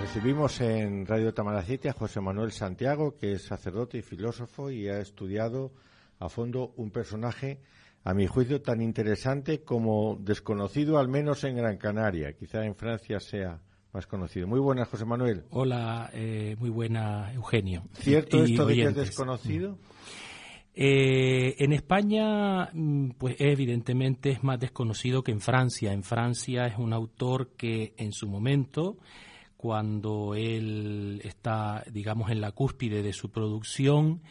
Recibimos en Radio Tamaracete a José Manuel Santiago, que es sacerdote y filósofo y ha estudiado a fondo un personaje, a mi juicio, tan interesante como desconocido, al menos en Gran Canaria. Quizá en Francia sea más conocido. Muy buenas, José Manuel. Hola, eh, muy buena, Eugenio. ¿Cierto esto de que es desconocido? Eh, en España, mm, pues evidentemente es más desconocido que en Francia. En Francia es un autor que en su momento cuando él está, digamos, en la cúspide de su producción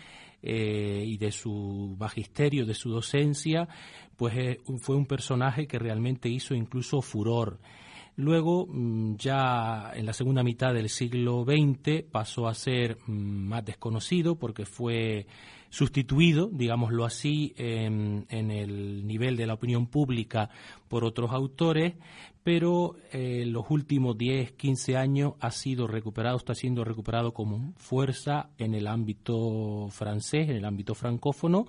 eh, y de su magisterio, de su docencia, pues eh, fue un personaje que realmente hizo incluso furor. Luego, mm, ya en la segunda mitad del siglo XX, pasó a ser mm, más desconocido porque fue sustituido, digámoslo así, en, el nivel de la opinión pública por otros autores, pero en eh, los últimos 10, 15 años ha sido recuperado, está siendo recuperado como fuerza en el ámbito francés, en el ámbito francófono,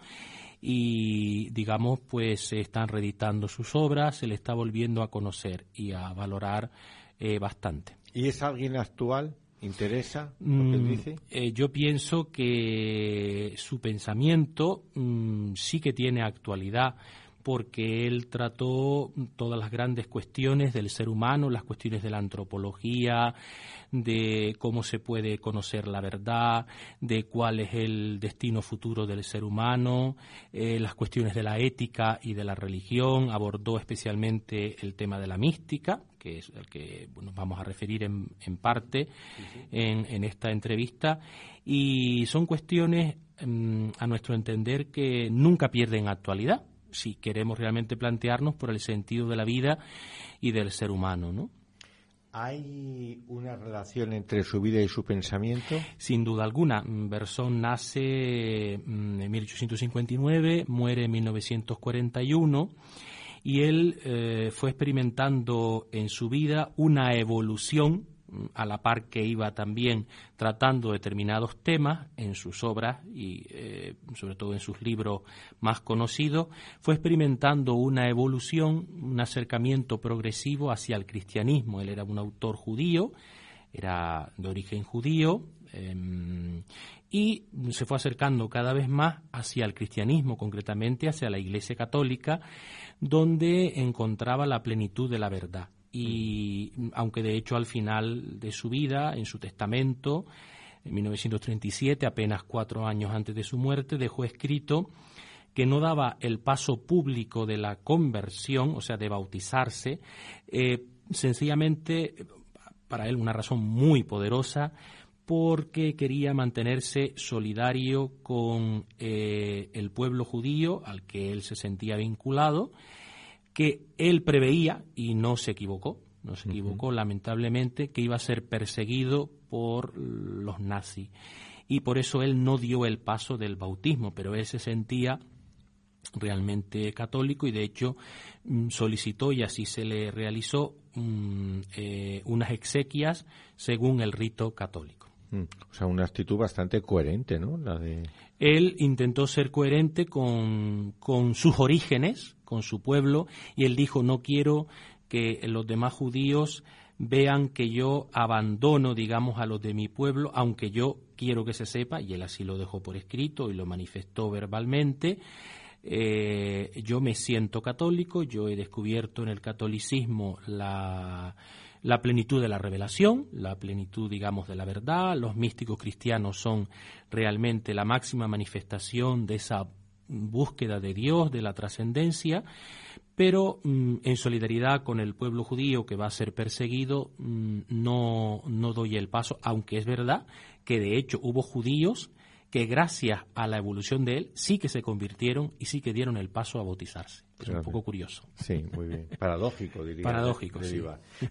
y digamos, pues se están reeditando sus obras, se le está volviendo a conocer y a valorar eh, bastante. ¿Y es alguien actual? ¿Interesa lo que mm, dice? Eh, yo pienso que su pensamiento mm, sí que tiene actualidad porque él trató todas las grandes cuestiones del ser humano, las cuestiones de la antropología, de cómo se puede conocer la verdad, de cuál es el destino futuro del ser humano, eh, las cuestiones de la ética y de la religión, abordó especialmente el tema de la mística, que es el que nos vamos a referir en, parte En, esta entrevista, y son cuestiones, mm, a nuestro entender, que nunca pierden actualidad si queremos realmente plantearnos por el sentido de la vida y del ser humano, ¿no? ¿Hay una relación entre su vida y su pensamiento? Sin duda alguna. Bersón nace mm, en 1859, muere en 1941 y él eh, fue experimentando en su vida una evolución a la par que iba también tratando determinados temas en sus obras y eh, sobre todo en sus libros más conocidos, fue experimentando una evolución, un acercamiento progresivo hacia el cristianismo. Él era un autor judío, era de origen judío, em, y se fue acercando cada vez más hacia el cristianismo, concretamente hacia la Iglesia Católica, donde encontraba la plenitud de la verdad y aunque de hecho al final de su vida, en su testamento, en 1937, apenas cuatro años antes de su muerte, dejó escrito que no daba el paso público de la conversión, o sea, de bautizarse, eh, sencillamente, para él una razón muy poderosa, porque quería mantenerse solidario con eh, el pueblo judío al que él se sentía vinculado, que él preveía, y no se equivocó, no se equivocó lamentablemente, que iba a ser perseguido por los nazis. Y por eso él no dio el paso del bautismo, pero él se sentía realmente católico y de hecho mm, solicitó y así se le realizó mm, eh, unas exequias según el rito católico. Mm, o sea, una actitud bastante coherente, ¿no? La de... Él intentó ser coherente con, con sus orígenes, con su pueblo, y él dijo, no quiero que los demás judíos vean que yo abandono, digamos, a los de mi pueblo, aunque yo quiero que se sepa, y él así lo dejó por escrito y lo manifestó verbalmente, eh, yo me siento católico, yo he descubierto en el catolicismo la, la plenitud de la revelación, la plenitud, digamos, de la verdad. Los místicos cristianos son realmente la máxima manifestación de esa búsqueda de Dios, de la trascendencia, pero mm, en solidaridad con el pueblo judío que va a ser perseguido, mm, no, no doy el paso, aunque es verdad que de hecho hubo judíos que gracias a la evolución de él sí que se convirtieron y sí que dieron el paso a bautizarse. Es un poco curioso. Sí, muy bien. Paradójico, diría. Paradójico, sí.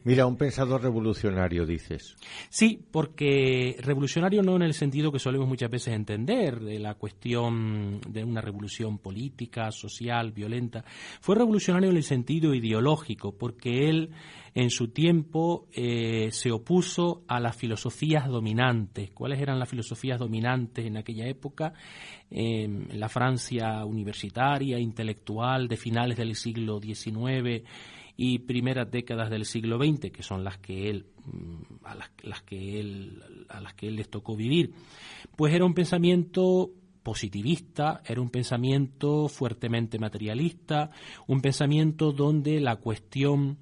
Mira, un pensador revolucionario, dices. Sí, porque revolucionario no en el sentido que solemos muchas veces entender, de la cuestión de una revolución política, social, violenta. Fue revolucionario en el sentido ideológico, porque él en su tiempo eh, se opuso a las filosofías dominantes. ¿Cuáles eran las filosofías dominantes en aquella época? en la Francia universitaria, intelectual de finales del siglo XIX y primeras décadas del siglo XX, que son las que él mm, a las, que él a las que él les tocó vivir, pues era un pensamiento positivista, era un pensamiento fuertemente materialista, un pensamiento donde la cuestión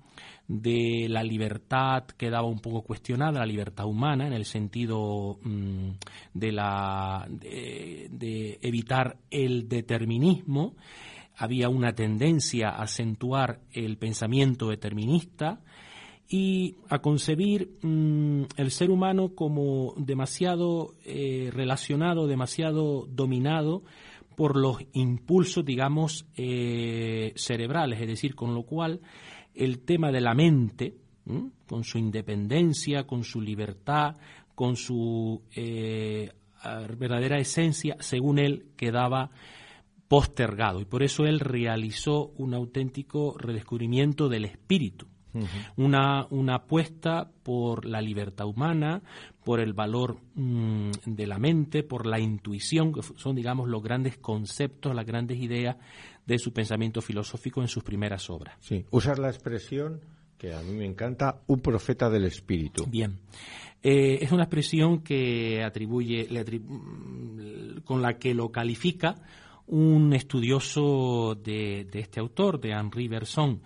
de la libertad quedaba un poco cuestionada, la libertad humana, en el sentido mm, de, la, de, evitar el determinismo. Había una tendencia a acentuar el pensamiento determinista y a concebir mm, el ser humano como demasiado eh, relacionado, demasiado dominado por los impulsos, digamos, eh, cerebrales, es decir, con lo cual el tema de la mente, con su independencia, con su libertad, con su eh, verdadera esencia, según él, quedaba postergado. Y por eso él realizó un auténtico redescubrimiento del espíritu. una, una, apuesta por la libertad humana, por el valor mm, de la mente, por la intuición, que son, digamos, los grandes conceptos, las grandes ideas de su pensamiento filosófico en sus primeras obras. Sí, usar la expresión que a mí me encanta, un profeta del espíritu. Bien. Eh, es una expresión que atribuye, con la que lo califica un estudioso de, este autor, de Henri Bergson.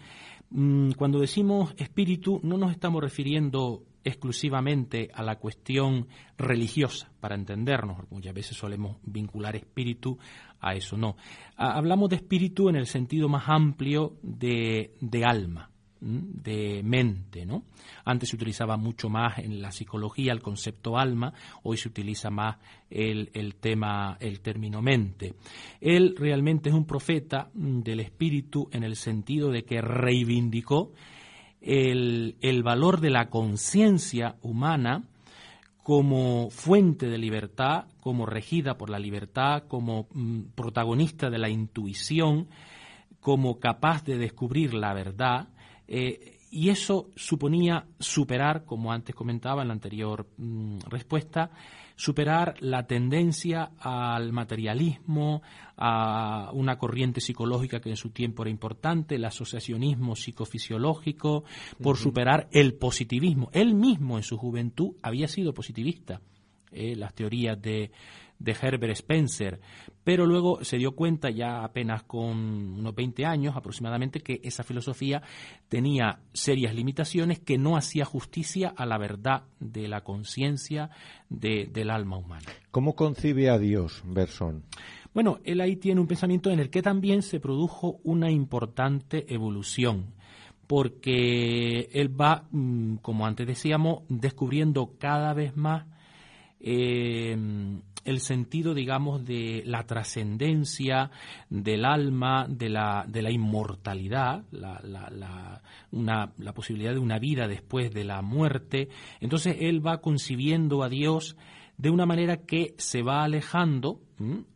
Mm, cuando decimos espíritu, no nos estamos refiriendo exclusivamente a la cuestión religiosa, para entendernos. Muchas veces solemos vincular espíritu a eso. No. Hablamos de espíritu en el sentido más amplio de, de alma de mente, ¿no? Antes se utilizaba mucho más en la psicología el concepto alma, hoy se utiliza más el, el tema, el término mente. Él realmente es un profeta del espíritu en el sentido de que reivindicó el, el valor de la conciencia humana como fuente de libertad, como regida por la libertad, como mm, protagonista de la intuición, como capaz de descubrir la verdad, eh, y eso suponía superar, como antes comentaba en la anterior mm, respuesta, superar la tendencia al materialismo, a una corriente psicológica que en su tiempo era importante, el asociacionismo psicofisiológico, por superar el positivismo. Él mismo en su juventud había sido positivista. Eh, las teorías de, de Herbert Spencer, pero luego se dio cuenta ya apenas con unos 20 años aproximadamente que esa filosofía tenía serias limitaciones que no hacía justicia a la verdad de la conciencia del alma humana. ¿Cómo concibe a Dios, Berson? Bueno, él ahí tiene un pensamiento en el que también se produjo una importante evolución porque él va, mm, como antes decíamos, descubriendo cada vez más eh, el sentido, digamos, de la trascendencia del alma, de la, de la inmortalidad, la, la, una, la, posibilidad de una vida después de la muerte. Entonces él va concibiendo a Dios de una manera que se va alejando,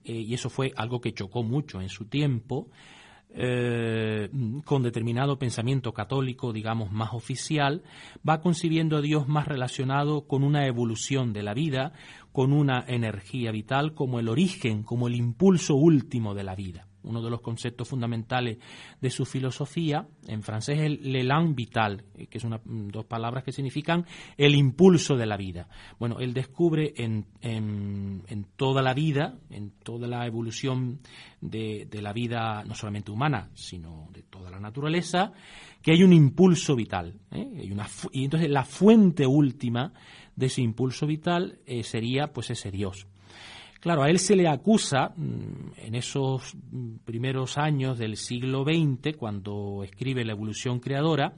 eh, y eso fue algo que chocó mucho en su tiempo, eh, con determinado pensamiento católico, digamos, más oficial, va concibiendo a Dios más relacionado con una evolución de la vida, con una energía vital como el origen, como el impulso último de la vida uno de los conceptos fundamentales de su filosofía, en francés es el l'élan vital, eh, que son mm, dos palabras que significan el impulso de la vida. Bueno, él descubre en, en, toda la vida, en toda la evolución de, de, la vida, no solamente humana, sino de toda la naturaleza, que hay un impulso vital. ¿eh? Una, y entonces la fuente última de ese impulso vital eh, sería pues ese Dios. Claro, a él se le acusa mm, en esos primeros años del siglo XX, cuando escribe La evolución creadora,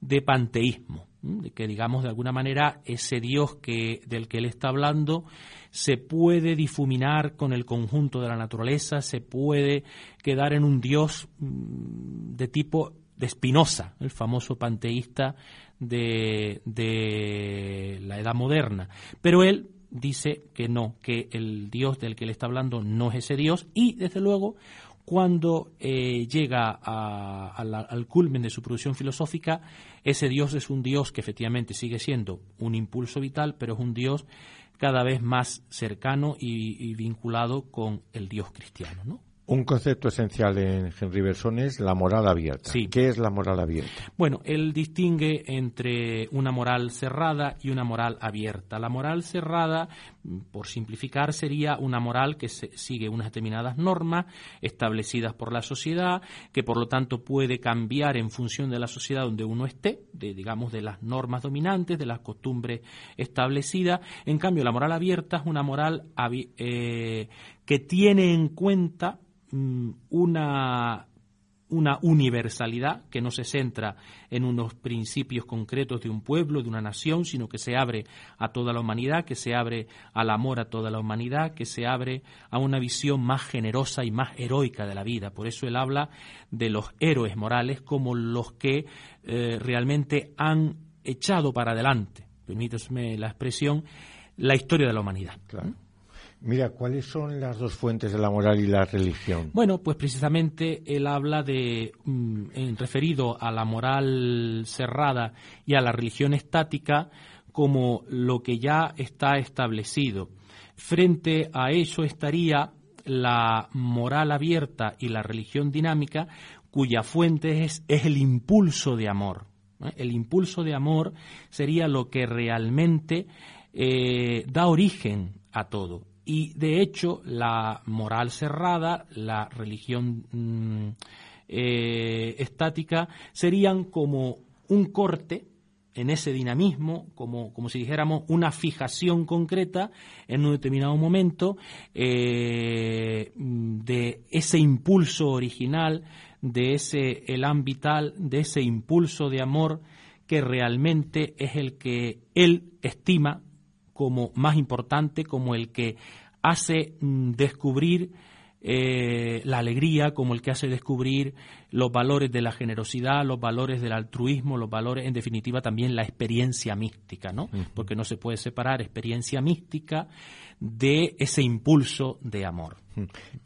de panteísmo, de que digamos de alguna manera ese Dios que, del que él está hablando se puede difuminar con el conjunto de la naturaleza, se puede quedar en un Dios mm, de tipo de Spinoza, el famoso panteísta de, de la edad moderna. Pero él dice que no, que el Dios del que le está hablando no es ese Dios y, desde luego, cuando eh, llega al culmen de su producción filosófica, ese Dios es un Dios que efectivamente sigue siendo un impulso vital, pero es un Dios cada vez más cercano y, vinculado con el Dios cristiano. ¿no? Un concepto esencial en Henry Berson es la moral abierta. Sí. ¿Qué es la moral abierta? Bueno, él distingue entre una moral cerrada y una moral abierta. La moral cerrada, por simplificar, sería una moral que sigue unas determinadas normas establecidas por la sociedad, que por lo tanto puede cambiar en función de la sociedad donde uno esté, de, digamos, de las normas dominantes, de las costumbres establecidas. En cambio, la moral abierta es una moral eh, que tiene en cuenta una, una universalidad que no se centra en unos principios concretos de un pueblo, de una nación, sino que se abre a toda la humanidad, que se abre al amor a toda la humanidad, que se abre a una visión más generosa y más heroica de la vida. Por eso él habla de los héroes morales como los que eh, realmente han echado para adelante, permítame la expresión, la historia de la humanidad. Mira, ¿cuáles son las dos fuentes de la moral y la religión? Bueno, pues precisamente él habla de, mm, en referido a la moral cerrada y a la religión estática, como lo que ya está establecido. Frente a eso estaría la moral abierta y la religión dinámica, cuya fuente es, el impulso de amor. ¿eh? El impulso de amor sería lo que realmente eh, da origen a todo. Y de hecho, la moral cerrada, la religión mm, eh, estática, serían como un corte en ese dinamismo, como, como, si dijéramos una fijación concreta en un determinado momento eh, de ese impulso original, de ese elán vital, de ese impulso de amor que realmente es el que él estima como más importante, como el que hace mm, descubrir eh, la alegría, como el que hace descubrir los valores de la generosidad, los valores del altruismo, los valores, en definitiva, también la experiencia mística, ¿no? Porque no se puede separar experiencia mística de ese impulso de amor.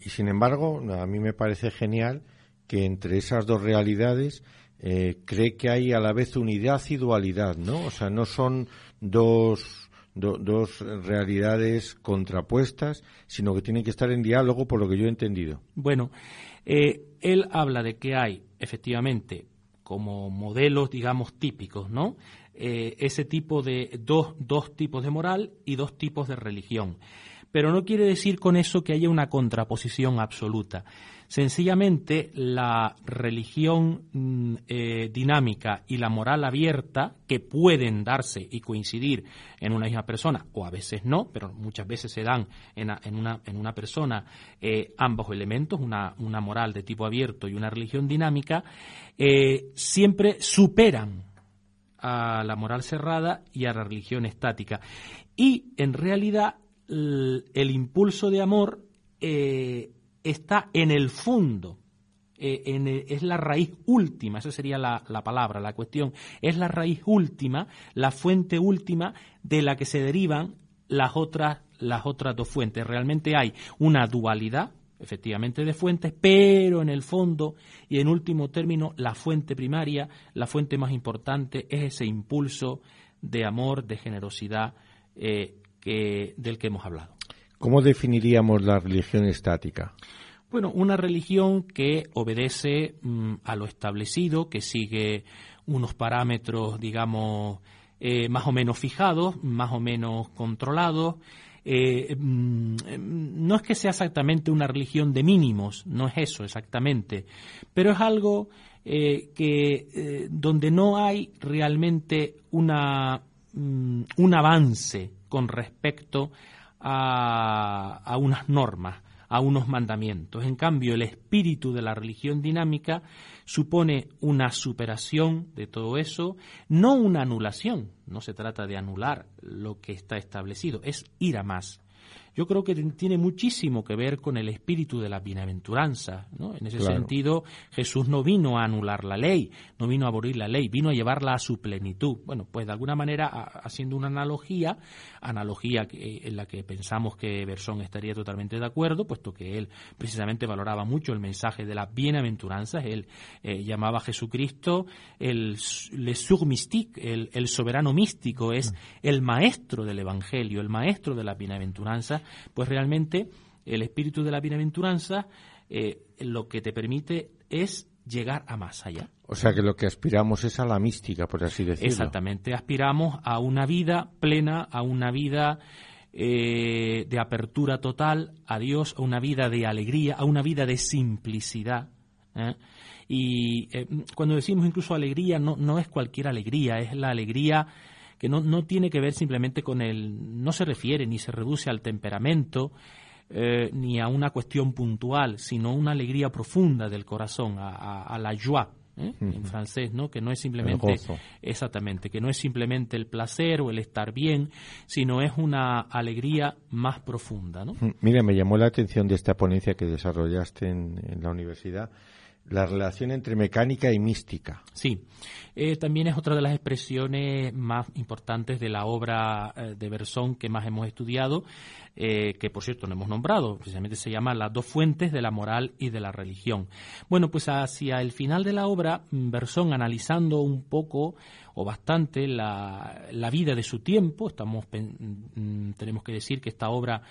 Y sin embargo, a mí me parece genial que entre esas dos realidades eh, cree que hay a la vez unidad y dualidad, ¿no? O sea, no son dos dos realidades contrapuestas, sino que tienen que estar en diálogo, por lo que yo he entendido. Bueno, eh, él habla de que hay, efectivamente, como modelos, digamos, típicos, ¿no? Eh, ese tipo de dos, dos tipos de moral y dos tipos de religión. Pero no quiere decir con eso que haya una contraposición absoluta. Sencillamente, la religión mm, eh, dinámica y la moral abierta, que pueden darse y coincidir en una misma persona, o a veces no, pero muchas veces se dan en, una, en una, persona eh, ambos elementos, una, una, moral de tipo abierto y una religión dinámica, eh, siempre superan a la moral cerrada y a la religión estática. Y en realidad el, impulso de amor está en el fondo, eh, es la raíz última, esa sería la, palabra, la cuestión, es la raíz última, la fuente última de la que se derivan las otras, las otras dos fuentes. Realmente hay una dualidad, efectivamente, de fuentes, pero en el fondo y en último término, la fuente primaria, la fuente más importante es ese impulso de amor, de generosidad eh, del que hemos hablado. ¿Cómo definiríamos la religión estática? Bueno, una religión que obedece mm, a lo establecido, que sigue unos parámetros, digamos, eh, más o menos fijados, más o menos controlados. Eh, mm, no es que sea exactamente una religión de mínimos, no es eso exactamente, pero es algo eh, que donde no hay realmente una, mm, un avance con respecto a, unas normas, a unos mandamientos. En cambio, el espíritu de la religión dinámica supone una superación de todo eso, no una anulación. No se trata de anular lo que está establecido, es ir a más yo creo que tiene muchísimo que ver con el espíritu de la bienaventuranza. ¿no? En ese sentido, Jesús no vino a anular la ley, no vino a abolir la ley, vino a llevarla a su plenitud. Bueno, pues de alguna manera, haciendo una analogía, analogía en la que pensamos que Bersón estaría totalmente de acuerdo, puesto que él precisamente valoraba mucho el mensaje de la bienaventuranza, él eh, llamaba a Jesucristo el le mystique, el, el soberano místico, es mm. el maestro del Evangelio, el maestro de la pues realmente el espíritu de la bienaventuranza eh, lo que te permite es llegar a más allá. O sea que lo que aspiramos es a la mística, por así decirlo. Exactamente, aspiramos a una vida plena, a una vida eh, de apertura total a Dios, a una vida de alegría, a una vida de simplicidad. ¿eh? Y eh, cuando decimos incluso alegría, no, no es cualquier alegría, es la alegría que no, no tiene que ver simplemente con el, no se refiere ni se reduce al temperamento, ni a una cuestión puntual, sino una alegría profunda del corazón, a la joie, ¿eh? en francés, ¿no? Que no es simplemente exactamente, que no es simplemente el placer o el estar bien, sino es una alegría más profunda, ¿no? Mira, me llamó la atención de esta ponencia que desarrollaste en la universidad la relación entre mecánica y mística. Sí, eh, también es otra de las expresiones más importantes de la obra eh, de Bersón que más hemos estudiado, eh, que por cierto no hemos nombrado, precisamente se llama Las dos fuentes de la moral y de la religión. Bueno, pues hacia el final de la obra, Bersón analizando un poco o bastante la, la vida de su tiempo, estamos, mm, tenemos que decir que esta obra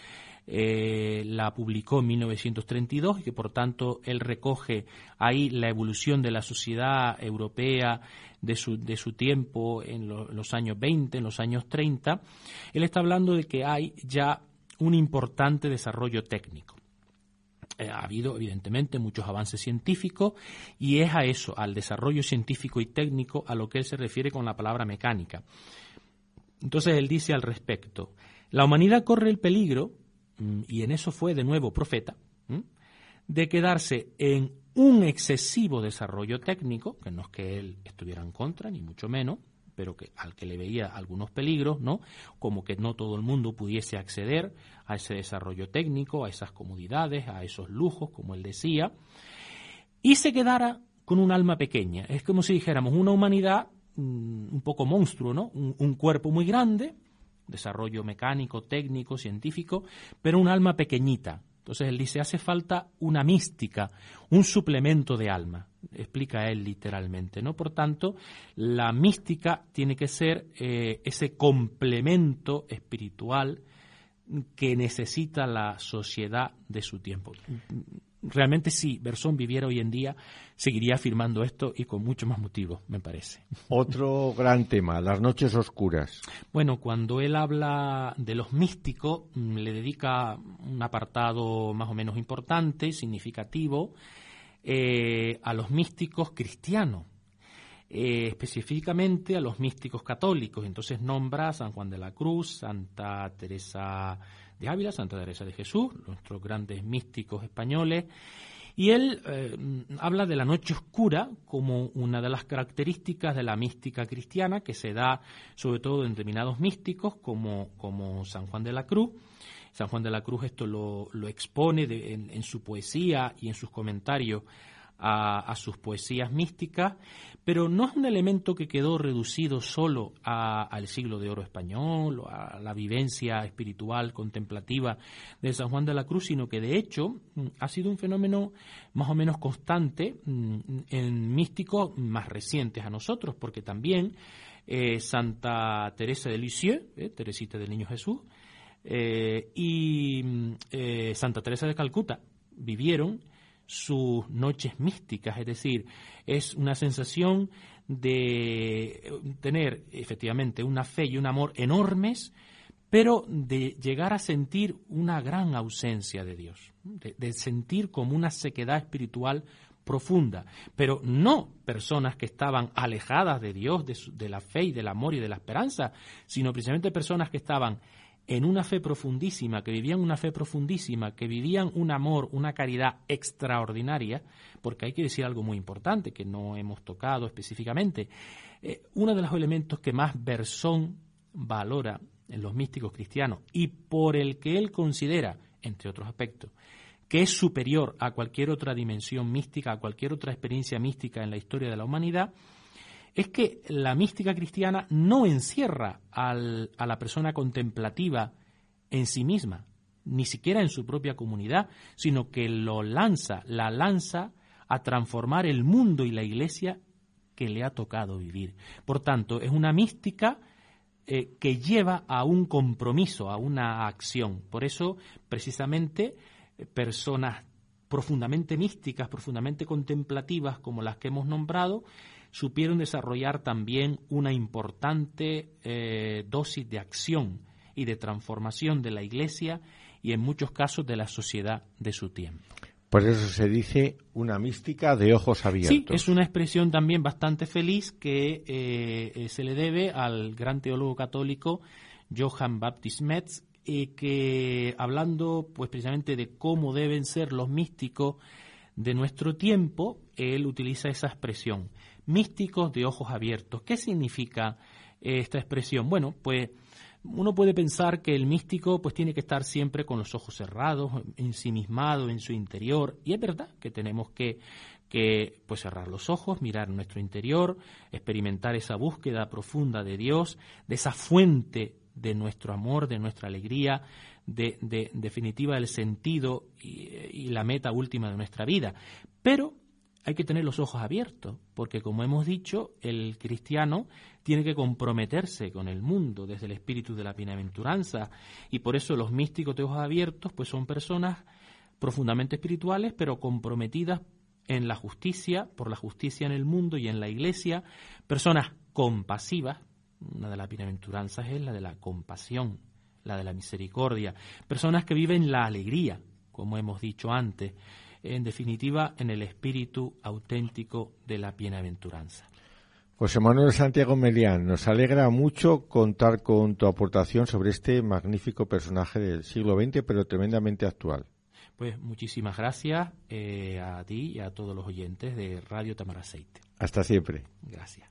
eh, la publicó en 1932 y que por tanto él recoge ahí la evolución de la sociedad europea de su, de su tiempo en, los años 20, en los años 30, él está hablando de que hay ya un importante desarrollo técnico. Eh, ha habido, evidentemente, muchos avances científicos y es a eso, al desarrollo científico y técnico, a lo que él se refiere con la palabra mecánica. Entonces él dice al respecto, la humanidad corre el peligro y en eso fue de nuevo profeta, de quedarse en un excesivo desarrollo técnico, que no es que él estuviera en contra, ni mucho menos, pero que al que le veía algunos peligros, ¿no? Como que no todo el mundo pudiese acceder a ese desarrollo técnico, a esas comodidades, a esos lujos, como él decía, y se quedara con un alma pequeña. Es como si dijéramos una humanidad mm, un poco monstruo, ¿no? un cuerpo muy grande, desarrollo mecánico, técnico, científico, pero un alma pequeñita. Entonces él dice, hace falta una mística, un suplemento de alma, explica él literalmente, ¿no? Por tanto, la mística tiene que ser eh, ese complemento espiritual que necesita la sociedad de su tiempo realmente si Bersón viviera hoy en día, seguiría afirmando esto y con mucho más motivo, me parece. Otro gran tema, las noches oscuras. Bueno, cuando él habla de los místicos, mm, le dedica un apartado más o menos importante, significativo, eh, a los místicos cristianos. Eh, específicamente a los místicos católicos. Entonces nombra a San Juan de la Cruz, Santa Teresa de Ávila, Santa Teresa de Jesús, nuestros grandes místicos españoles, y él eh, habla de la noche oscura como una de las características de la mística cristiana que se da sobre todo en determinados místicos como, como San Juan de la Cruz. San Juan de la Cruz esto lo, expone en, su poesía y en sus comentarios a, sus poesías místicas, pero no es un elemento que quedó reducido solo al siglo de oro español o a la vivencia espiritual contemplativa de San Juan de la Cruz, sino que de hecho mm, ha sido un fenómeno más o menos constante mm, en místicos más recientes a nosotros, porque también eh, Santa Teresa de Lisieux, eh, Teresita del Niño Jesús, eh, y mm, Santa Teresa de Calcuta vivieron sus noches místicas, es decir, es una sensación de tener efectivamente una fe y un amor enormes, pero de llegar a sentir una gran ausencia de Dios, de, sentir como una sequedad espiritual profunda, pero no personas que estaban alejadas de Dios, de, de la fe y del amor y de la esperanza, sino precisamente personas que estaban en una fe profundísima, que vivían una fe profundísima, que vivían un amor, una caridad extraordinaria, porque hay que decir algo muy importante que no hemos tocado específicamente. Eh, uno de los elementos que más Bersón valora en los místicos cristianos y por el que él considera, entre otros aspectos, que es superior a cualquier otra dimensión mística, a cualquier otra experiencia mística en la historia de la humanidad, es que la mística cristiana no encierra a la persona contemplativa en sí misma, ni siquiera en su propia comunidad, sino que lo lanza, la lanza a transformar el mundo y la iglesia que le ha tocado vivir. Por tanto, es una mística eh, que lleva a un compromiso, a una acción. Por eso, precisamente, personas profundamente místicas, profundamente contemplativas, como las que hemos nombrado, supieron desarrollar también una importante eh, dosis de acción y de transformación de la Iglesia y en muchos casos de la sociedad de su tiempo. Por eso se dice una mística de ojos abiertos. Sí, es una expresión también bastante feliz que eh, se le debe al gran teólogo católico Johann Baptist Metz, que hablando pues precisamente de cómo deben ser los místicos de nuestro tiempo, él utiliza esa expresión, místicos de ojos abiertos. ¿Qué significa esta expresión? Bueno, pues uno puede pensar que el místico pues tiene que estar siempre con los ojos cerrados, ensimismado en su interior, y es verdad que tenemos que, que pues cerrar los ojos, mirar nuestro interior, experimentar esa búsqueda profunda de Dios, de esa fuente de nuestro amor, de nuestra alegría, de, de definitiva el sentido y, la meta última de nuestra vida. Pero hay que tener los ojos abiertos, porque como hemos dicho, el cristiano tiene que comprometerse con el mundo desde el espíritu de la bienaventuranza, y por eso los místicos de ojos abiertos pues son personas profundamente espirituales, pero comprometidas en la justicia, por la justicia en el mundo y en la iglesia, personas compasivas, una de las bienaventuranzas es la de la compasión, la de la misericordia. Personas que viven la alegría, como hemos dicho antes. En definitiva, en el espíritu auténtico de la bienaventuranza. José Manuel Santiago Melián, nos alegra mucho contar con tu aportación sobre este magnífico personaje del siglo XX, pero tremendamente actual. Pues muchísimas gracias eh, a ti y a todos los oyentes de Radio Tamaraceite. Hasta siempre. Gracias.